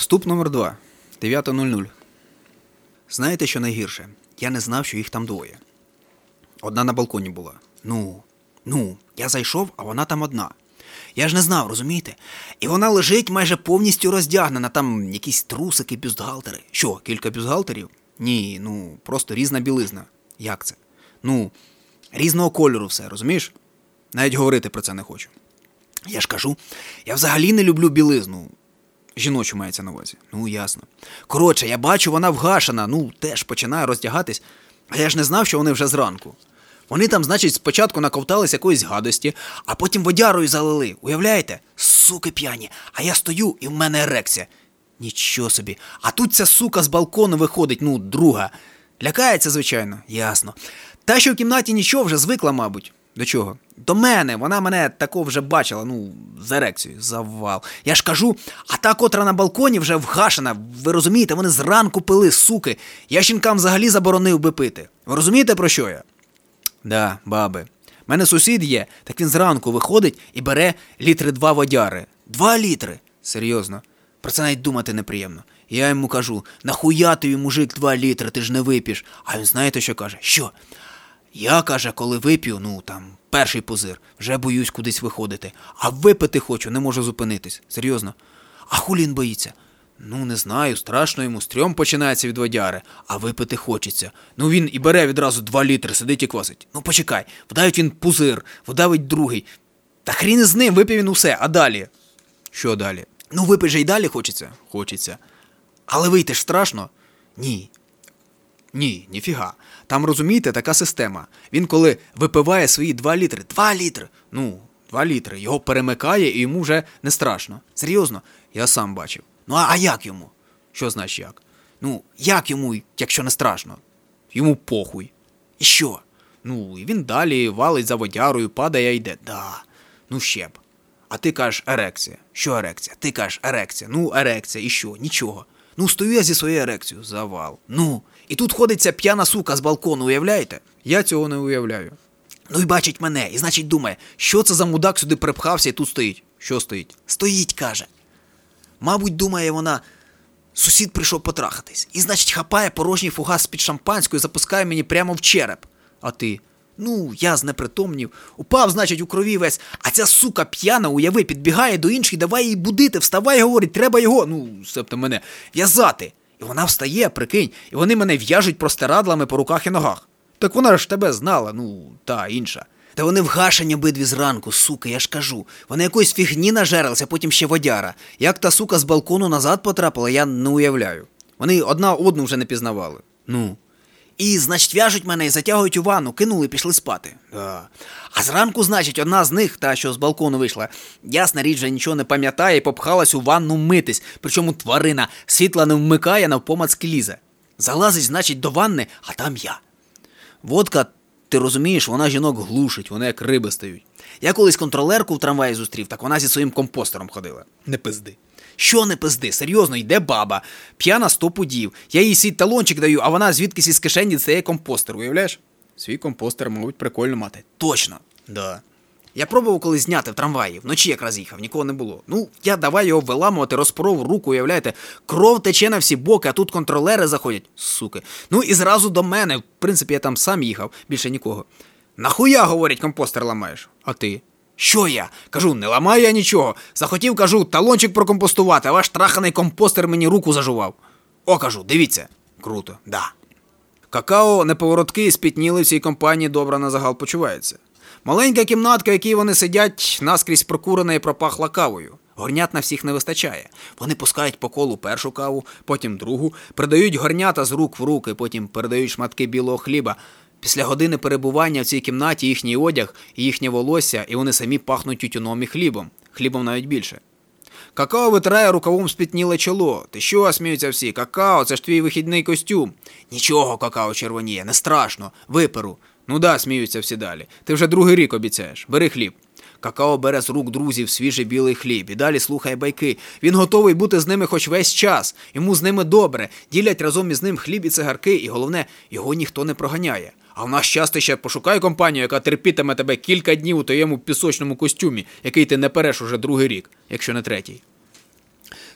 Вступ номер 2 9.00. Знаєте, що найгірше? Я не знав, що їх там двоє. Одна на балконі була. Ну, ну, я зайшов, а вона там одна. Я ж не знав, розумієте? І вона лежить майже повністю роздягнена, там якісь трусики, бюстгальтери. Що, кілька бюстгальтерів? Ні, ну, просто різна білизна. Як це? Ну, різного кольору все, розумієш? Навіть говорити про це не хочу. Я ж кажу, я взагалі не люблю білизну. Жіночу мається на увазі. Ну, ясно. Коротше, я бачу, вона вгашена, ну, теж починає роздягатись. А я ж не знав, що вони вже зранку. Вони там, значить, спочатку наковтались якоїсь гадості, а потім водярою залили. Уявляєте? Суки п'яні. А я стою і в мене ерекція. Нічого собі. А тут ця сука з балкону виходить, ну, друга. Лякається, звичайно, ясно. Та, що в кімнаті нічого вже звикла, мабуть. До чого? До мене. Вона мене тако вже бачила, ну, з ерекцією, завал. Я ж кажу, а та, котра на балконі вже вгашена. Ви розумієте, вони зранку пили, суки. Я жінкам взагалі заборонив би пити. Ви розумієте, про що я? Да, баби. Мене сусід є, так він зранку виходить і бере літри два водяри. Два літри. Серйозно. Про це навіть думати неприємно. Я йому кажу: нахуя тобі, мужик, два літри, ти ж не вип'єш. А він знаєте, що каже? Що? Я, каже, коли вип'ю, ну там, перший позир, вже боюсь кудись виходити. А випити хочу, не можу зупинитись. Серйозно. А хулі він боїться? Ну, не знаю, страшно йому, стрьом починається від водяри, а випити хочеться. Ну він і бере відразу два літри, сидить і квасить. Ну почекай, вдавить він пузир, вдавить другий. Та хрін з ним, випив він усе, а далі. Що далі? Ну, випить же й далі хочеться? Хочеться. Але вийти ж страшно? Ні. Ні, ніфіга. Там розумієте, така система. Він коли випиває свої 2 літри, 2 літри, ну, 2 літри, його перемикає і йому вже не страшно. Серйозно, я сам бачив. Ну а, а як йому? Що значить як? Ну, як йому, якщо не страшно? Йому похуй. І що? Ну, і він далі валить за водярою, падає і йде. Да. Ну ще б. А ти кажеш ерекція. Що ерекція? Ти кажеш ерекція. Ну, ерекція, і що? Нічого. Ну, стою я зі своєю ерекцією. Завал. Ну. І тут ходить ця п'яна сука з балкону, уявляєте? Я цього не уявляю. Ну і бачить мене, і значить думає, що це за мудак сюди припхався і тут стоїть. Що стоїть? Стоїть, каже. Мабуть, думає вона, сусід прийшов потрахатись. І, значить, хапає порожній фугас з-під шампанського і запускає мені прямо в череп. А ти. Ну, я знепритомнів. Упав, значить, у крові весь, а ця сука п'яна, уяви, підбігає до інших, давай її будити, вставай, говорить, треба його, ну, себто мене, в'язати. І вона встає, прикинь, і вони мене в'яжуть простирадлами по руках і ногах. Так вона ж тебе знала, ну, та інша. Та вони вгашені обидві зранку, суки, я ж кажу. Вони якоїсь фігні нажерлися, потім ще водяра. Як та сука з балкону назад потрапила, я не уявляю. Вони одна одну вже не пізнавали. Ну. І, значить, в'яжуть мене і затягують у ванну, кинули і пішли спати. Да. А зранку, значить, одна з них, та що з балкону вийшла, ясна річ, вже нічого не пам'ятає і попхалась у ванну митись, причому тварина світла не вмикає, навпомацки лізе. Залазить, значить, до ванни, а там я. Водка, ти розумієш, вона жінок глушить, вони як риби стають. Я колись контролерку в трамваї зустрів, так вона зі своїм компостером ходила. Не пизди. Що не пизди? Серйозно, йде баба, п'яна сто пудів. Я їй свій талончик даю, а вона звідкись із кишені дістає компостер, уявляєш? Свій компостер, мабуть, прикольно мати. Точно. Да. Я пробував колись зняти в трамваї, вночі якраз їхав, нікого не було. Ну, я давай його виламувати, розпоров руку, уявляєте, кров тече на всі боки, а тут контролери заходять, суки. Ну і зразу до мене, в принципі, я там сам їхав, більше нікого. Нахуя, говорить, компостер ламаєш? А ти? Що я? Кажу, не ламаю я нічого. Захотів, кажу, талончик прокомпостувати, а ваш траханий компостер мені руку зажував. О, кажу, дивіться. Круто, да. Какао неповоротки спітніли в цій компанії добре на загал почувається. Маленька кімнатка, в якій вони сидять, наскрізь прокурена і пропахла кавою. Горнят на всіх не вистачає. Вони пускають по колу першу каву, потім другу, передають горнята з рук в руки, потім передають шматки білого хліба. Після години перебування в цій кімнаті їхній одяг і їхнє волосся, і вони самі пахнуть тютюном і хлібом, хлібом навіть більше. Какао витирає рукавом спітніле чоло. Ти що, сміються всі? Какао, це ж твій вихідний костюм. Нічого, какао червоніє, не страшно, виперу. Ну да, сміються всі далі. Ти вже другий рік обіцяєш. Бери хліб. Какао бере з рук друзів свіжий білий хліб і далі слухає байки. Він готовий бути з ними хоч весь час. Йому з ними добре. Ділять разом із ним хліб і цигарки, і головне, його ніхто не проганяє. А в наш час ще пошукай компанію, яка терпітиме тебе кілька днів у твоєму пісочному костюмі, який ти не переш уже другий рік, якщо не третій.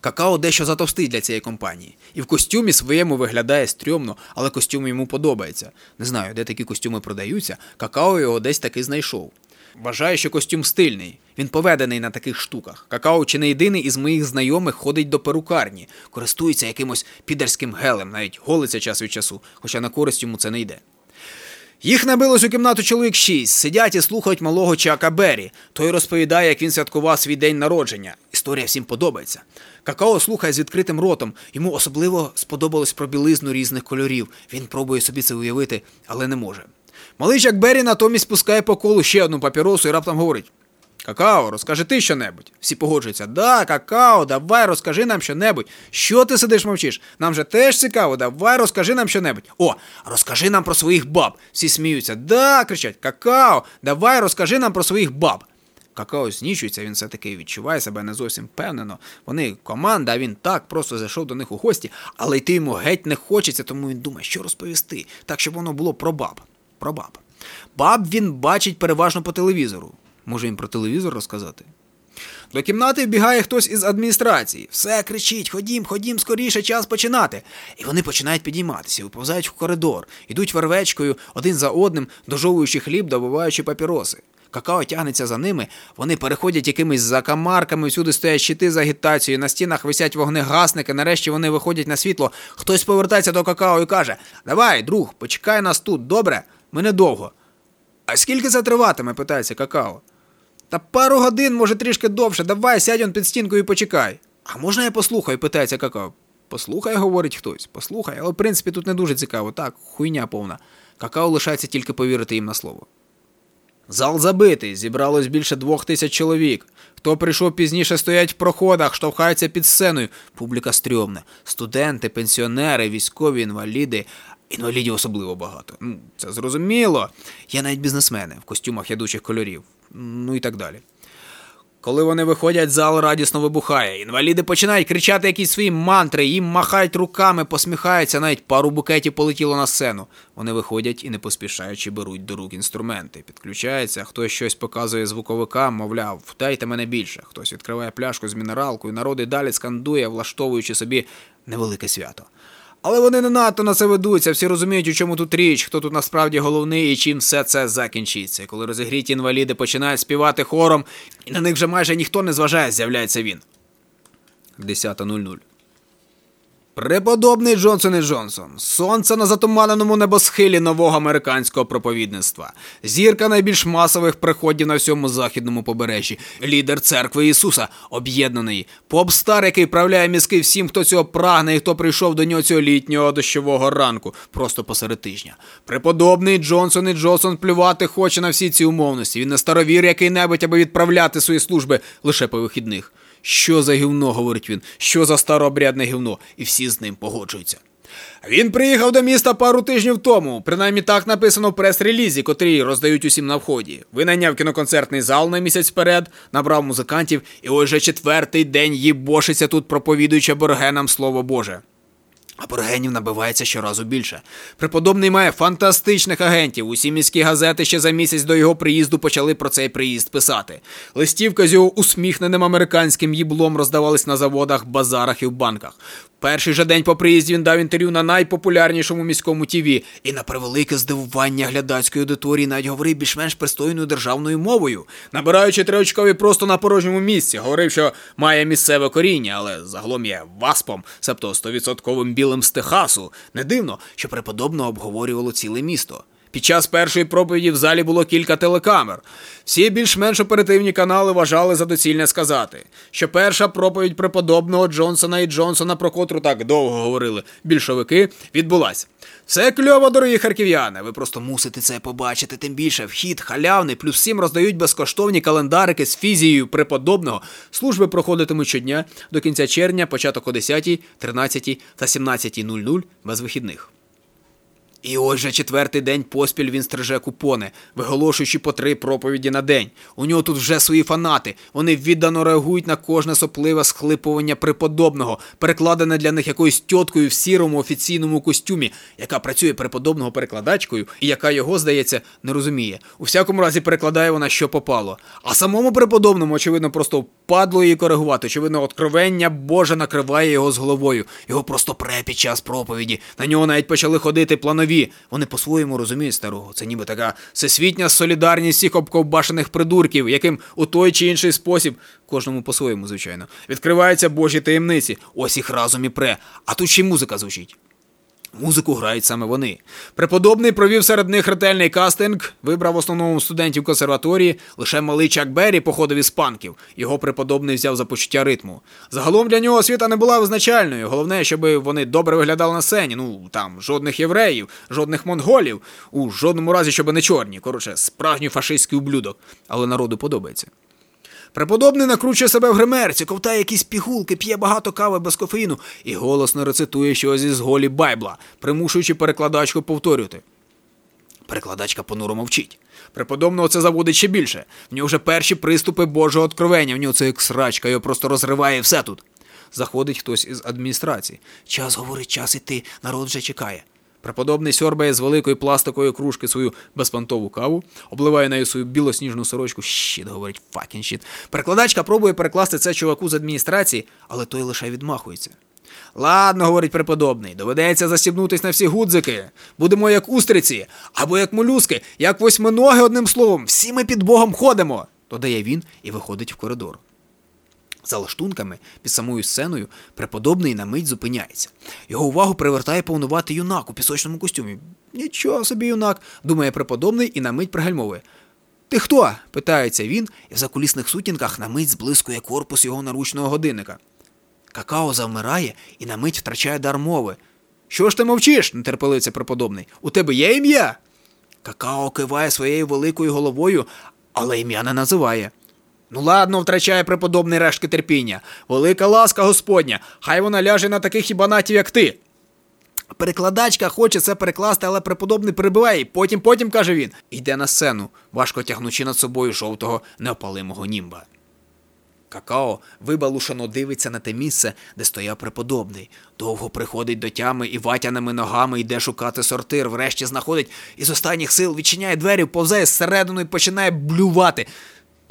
Какао дещо затовстий для цієї компанії. І в костюмі своєму виглядає стрьомно, але костюм йому подобається. Не знаю, де такі костюми продаються. Какао його десь таки знайшов. Вважаю, що костюм стильний. Він поведений на таких штуках. Какао чи не єдиний із моїх знайомих ходить до перукарні, користується якимось підерським гелем, навіть голиться час від часу, хоча на користь йому це не йде. Їх набилось у кімнату чоловік шість, сидять і слухають малого Чака Беррі. Той розповідає, як він святкував свій день народження. Історія всім подобається. Какао слухає з відкритим ротом. Йому особливо сподобалось про білизну різних кольорів. Він пробує собі це уявити, але не може. Малий Чак Беррі натомість пускає по колу ще одну папіросу і раптом говорить: Какао, розкажи ти що-небудь. Всі погоджуються. Да, какао, давай, розкажи нам що-небудь. Що ти сидиш мовчиш? Нам же теж цікаво, давай розкажи нам що-небудь. О, розкажи нам про своїх баб. Всі сміються. Да, кричать, какао, давай розкажи нам про своїх баб. Какао знічується, він все-таки відчуває себе не зовсім впевнено. Вони команда, а він так просто зайшов до них у гості, але йти йому геть не хочеться, тому він думає, що розповісти, так щоб воно було про баб. Про баб. Баб він бачить переважно по телевізору. Може їм про телевізор розказати? До кімнати вбігає хтось із адміністрації. Все кричить: ходім, ходім, скоріше, час починати. І вони починають підійматися, виповзають в коридор, йдуть вервечкою один за одним, дожовуючи хліб, добуваючи папіроси. Какао тягнеться за ними, вони переходять якимись закамарками, всюди стоять щити з агітацією, на стінах висять вогнегасники, нарешті вони виходять на світло. Хтось повертається до какао і каже: Давай, друг, почекай нас тут, добре? Ми недовго. А скільки це триватиме? питається какао. Та пару годин, може, трішки довше. Давай, сядь он під стінкою і почекай. А можна я послухаю? питається какао. Послухай, говорить хтось. Послухай, але в принципі тут не дуже цікаво. Так, хуйня повна. Какао лишається тільки повірити їм на слово. Зал забитий, зібралось більше двох тисяч чоловік. Хто прийшов пізніше, стоять в проходах, штовхаються під сценою. Публіка стрьомна. Студенти, пенсіонери, військові, інваліди. Інвалідів особливо багато. Ну, Це зрозуміло. Є навіть бізнесмени в костюмах ядучих кольорів. Ну і так далі. Коли вони виходять, зал радісно вибухає. Інваліди починають кричати якісь свої мантри, їм махають руками, посміхаються, навіть пару букетів полетіло на сцену. Вони виходять і не поспішаючи беруть до рук інструменти. Підключається, хтось щось показує звуковикам, мовляв, дайте мене більше. Хтось відкриває пляшку з мінералкою, народ і далі скандує, влаштовуючи собі невелике свято. Але вони не надто на це ведуться, всі розуміють, у чому тут річ, хто тут насправді головний і чим все це закінчиться. Коли розігріті інваліди починають співати хором, і на них вже майже ніхто не зважає, з'являється він. 10.00 Преподобний Джонсон і Джонсон, сонце на затуманеному небосхилі нового американського проповідництва, зірка найбільш масових приходів на всьому західному побережжі, лідер церкви Ісуса, об'єднаний, поп-стар, який правляє мізки всім, хто цього прагне і хто прийшов до нього цього літнього дощового ранку, просто посеред тижня. Преподобний Джонсон і Джонсон плювати хоче на всі ці умовності. Він не старовір який-небудь, аби відправляти свої служби лише по вихідних. Що за гівно, говорить він, що за старообрядне гівно, і всі з ним погоджуються. Він приїхав до міста пару тижнів тому, принаймні так написано в прес-релізі, котрі роздають усім на вході. Винайняв кіноконцертний зал на місяць вперед, набрав музикантів, і ось четвертий день їбошиться тут, проповідуючи боргенам слово Боже. Аборигенів набивається щоразу більше. Преподобний має фантастичних агентів. Усі міські газети ще за місяць до його приїзду почали про цей приїзд писати. Листівка з його усміхненим американським їблом роздавались на заводах, базарах і в банках. Перший же день по приїзді він дав інтерв'ю на найпопулярнішому міському ТІВІ і на превелике здивування глядацької аудиторії навіть говорив більш-менш пристойною державною мовою, набираючи триочкові просто на порожньому місці, говорив, що має місцеве коріння, але загалом є васпом, себто стовідсотковим білим з Техасу. Не дивно, що преподобно обговорювало ціле місто. Під час першої проповіді в залі було кілька телекамер. Всі більш-менш оперативні канали вважали за доцільне сказати, що перша проповідь преподобного Джонсона і Джонсона, про котру так довго говорили більшовики, відбулася. Все кльово, дорогі харків'яни. Ви просто мусите це побачити. Тим більше вхід халявний, плюс всім роздають безкоштовні календарики з фізією преподобного. Служби проходитимуть щодня до кінця червня, початок о 10, 13 та 17.00 без вихідних. І ось же четвертий день поспіль він стриже купони, виголошуючи по три проповіді на день. У нього тут вже свої фанати. Вони віддано реагують на кожне сопливе схлипування преподобного, перекладене для них якоюсь тьоткою в сірому офіційному костюмі, яка працює преподобного перекладачкою і яка його, здається, не розуміє. У всякому разі, перекладає вона що попало. А самому преподобному, очевидно, просто впадло її коригувати. Очевидно, откровення Боже накриває його з головою. Його просто пре під час проповіді. На нього навіть почали ходити планові. Вони по-своєму розуміють старого. Це ніби така всесвітня солідарність всіх обковбашених придурків, яким у той чи інший спосіб, кожному по-своєму, звичайно, відкриваються Божі таємниці. Ось їх разом і пре. А тут ще й музика звучить. Музику грають саме вони. Преподобний провів серед них ретельний кастинг, вибрав в основному студентів консерваторії, лише малий Чак Беррі походив із панків. Його преподобний взяв за почуття ритму. Загалом для нього освіта не була визначальною. Головне, щоб вони добре виглядали на сцені. Ну там жодних євреїв, жодних монголів, у жодному разі, щоб не чорні. Коротше, справжній фашистський ублюдок. Але народу подобається. Преподобний накручує себе в гримерці, ковтає якісь пігулки, п'є багато кави без кофеїну і голосно рецитує щось із голі Байбла, примушуючи перекладачку повторювати. Перекладачка понуро мовчить. Преподобного це заводить ще більше. В нього вже перші приступи Божого откровення, в нього це як срачка, його просто розриває все тут. Заходить хтось із адміністрації. Час говорить, час іти, народ вже чекає. Преподобний сьорбає з великої пластикової кружки свою безпантову каву, обливає нею свою білосніжну сорочку. Щіт, говорить, факін щіт. Перекладачка пробує перекласти це чуваку з адміністрації, але той лише відмахується. Ладно, говорить преподобний, доведеться застібнутись на всі гудзики. Будемо як устриці, або як молюски, як восьминоги, одним словом, всі ми під Богом ходимо, додає він і виходить в коридор. За лаштунками під самою сценою преподобний на мить зупиняється. Його увагу привертає повнуватий юнак у пісочному костюмі. Нічого собі, юнак, думає преподобний і на мить пригальмовує. Ти хто? питається він, і в закулісних сутінках на мить зблискує корпус його наручного годинника. Какао завмирає і на мить втрачає дар мови. Що ж ти мовчиш? нетерпелився преподобний. У тебе є ім'я? Какао киває своєю великою головою, але ім'я не називає. Ну ладно, втрачає преподобний рештки терпіння. Велика ласка Господня, хай вона ляже на таких ібанатів, як ти. Перекладачка хоче це перекласти, але преподобний перебиває. Потім, потім, каже він, йде на сцену, важко тягнучи над собою жовтого неопалимого німба. Какао вибалушено дивиться на те місце, де стояв преподобний. Довго приходить до тями і ватяними ногами йде шукати сортир, врешті знаходить і з останніх сил відчиняє двері, повзає зсередину і починає блювати.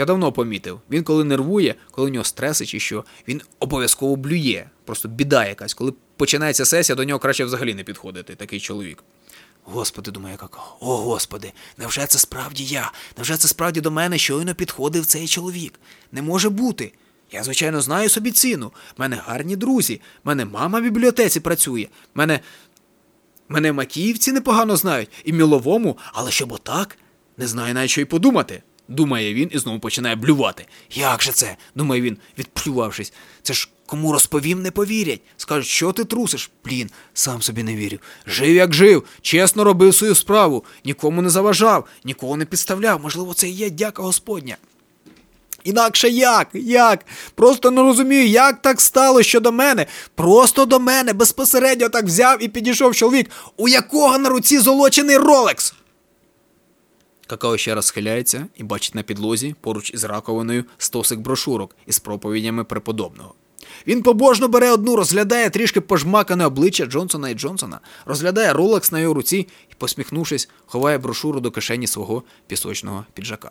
Я давно помітив, він коли нервує, коли у нього стреси чи що, він обов'язково блює. Просто біда якась. Коли починається сесія, до нього краще взагалі не підходити, такий чоловік. Господи, думає какао, о Господи, невже це справді я? Невже це справді до мене щойно підходив цей чоловік? Не може бути. Я, звичайно, знаю собі ціну. В мене гарні друзі, в мене мама в бібліотеці працює, в мене. Мене макіївці непогано знають, і міловому, але щоб отак, не знаю навіть що й подумати. Думає він і знову починає блювати. Як же це? думає він, відплювавшись. Це ж кому розповім, не повірять. Скажуть, що ти трусиш? Блін, сам собі не вірю. Жив, як жив, чесно робив свою справу, нікому не заважав, нікого не підставляв. Можливо, це і є дяка Господня. Інакше як? Як? Просто не розумію, як так стало, що до мене, просто до мене безпосередньо так взяв і підійшов чоловік, у якого на руці золочений ролекс. Какао ще раз схиляється і бачить на підлозі поруч із раковиною стосик брошурок із проповідями преподобного. Він побожно бере одну, розглядає трішки пожмакане обличчя Джонсона і Джонсона, розглядає ролекс на його руці і, посміхнувшись, ховає брошуру до кишені свого пісочного піджака.